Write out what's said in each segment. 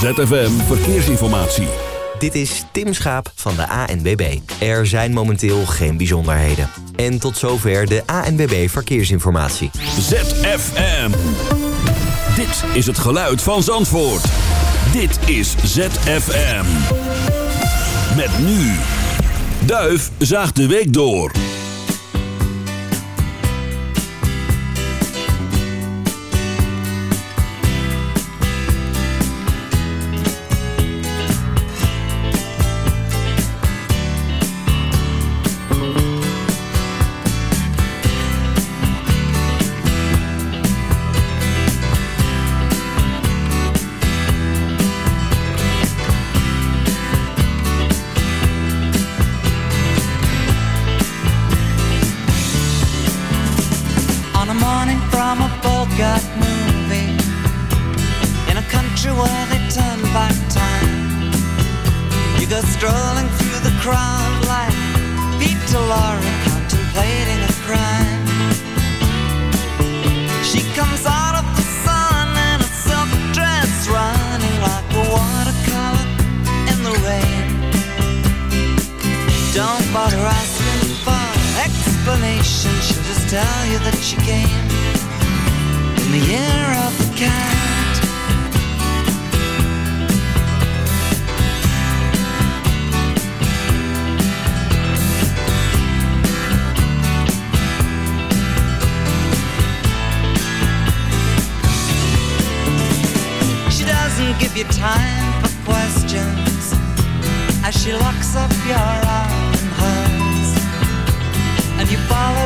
ZFM Verkeersinformatie. Dit is Tim Schaap van de ANWB. Er zijn momenteel geen bijzonderheden. En tot zover de ANWB Verkeersinformatie. ZFM. Dit is het geluid van Zandvoort. Dit is ZFM. Met nu. Duif zaagt de week door.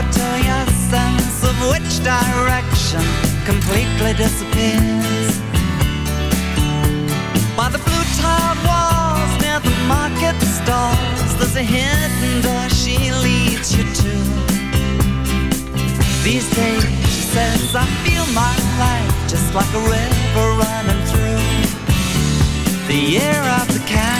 to your sense of which direction completely disappears. By the blue tile walls near the market stalls, there's a hidden door she leads you to. These days, she says, I feel my life just like a river running through the year of the cat.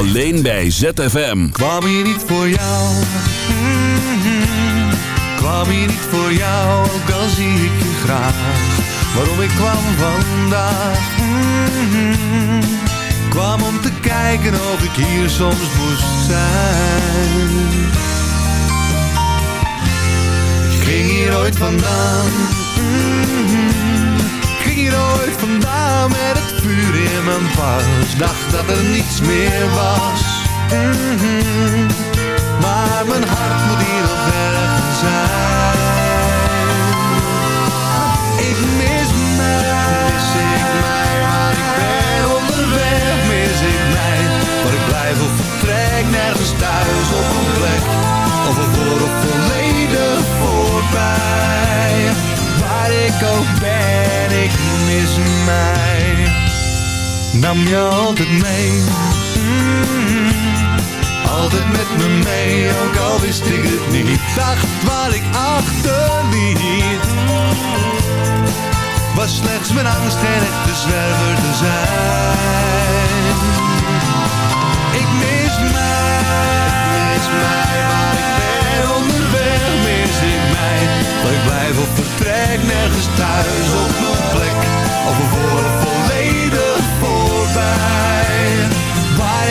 Alleen bij ZFM. Kwam hier niet voor jou. Mm Kwam hier niet voor jou, ook al zie ik je graag. Waarom ik kwam vandaag. Mm-hmm. Kwam om te kijken of ik hier soms moest zijn. Ik ging hier ooit vandaan mijn pas dacht dat er niets meer was. Mhm. Maar mijn hart moet hier op weg zijn. nam je altijd mee. Mm, altijd met me mee, ook al wist ik het niet. Dacht waar ik achterliet. Was slechts mijn angst en de zwerver te zijn. Ik mis mij, ik mis mij waar ik ben onderweg. Mis ik mij, dat ik blijf op vertrek nergens thuis op mijn plek. al een voor volledig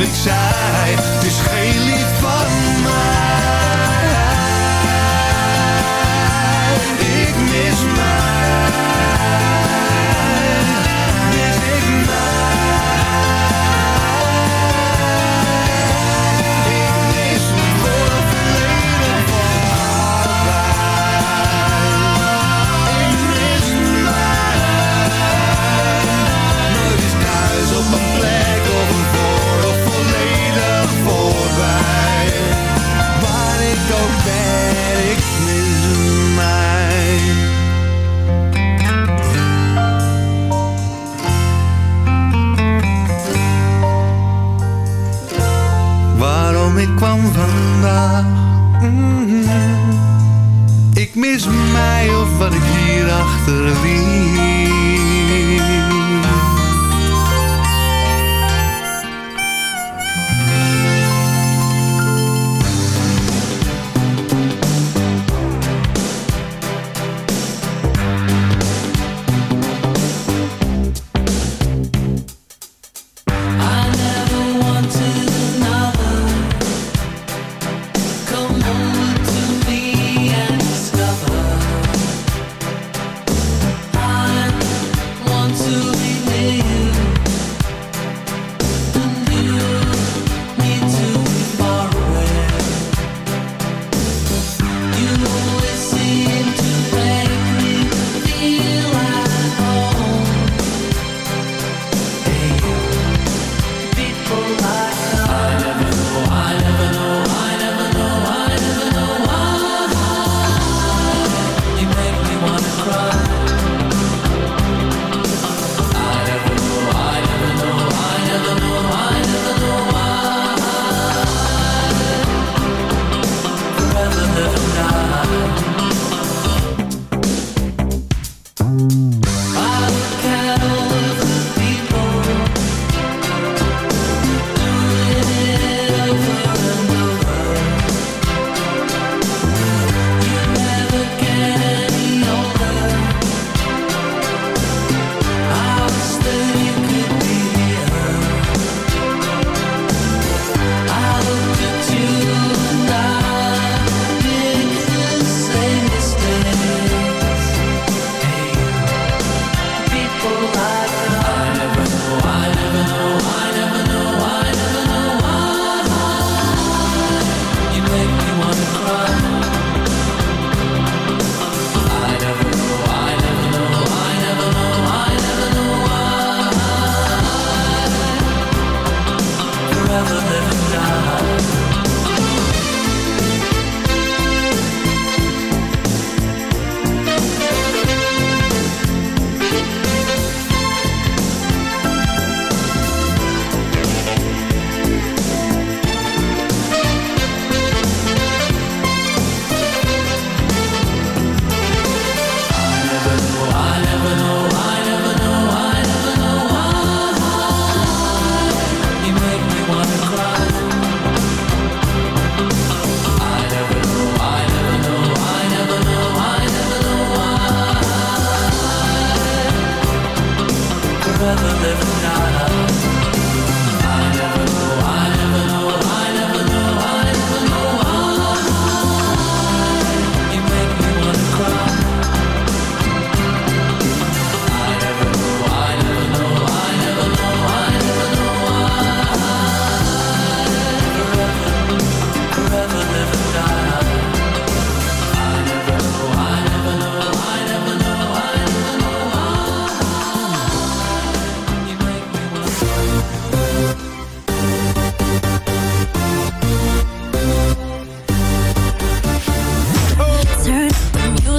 ik zei, het is geen lied van mij. Ik mis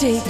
take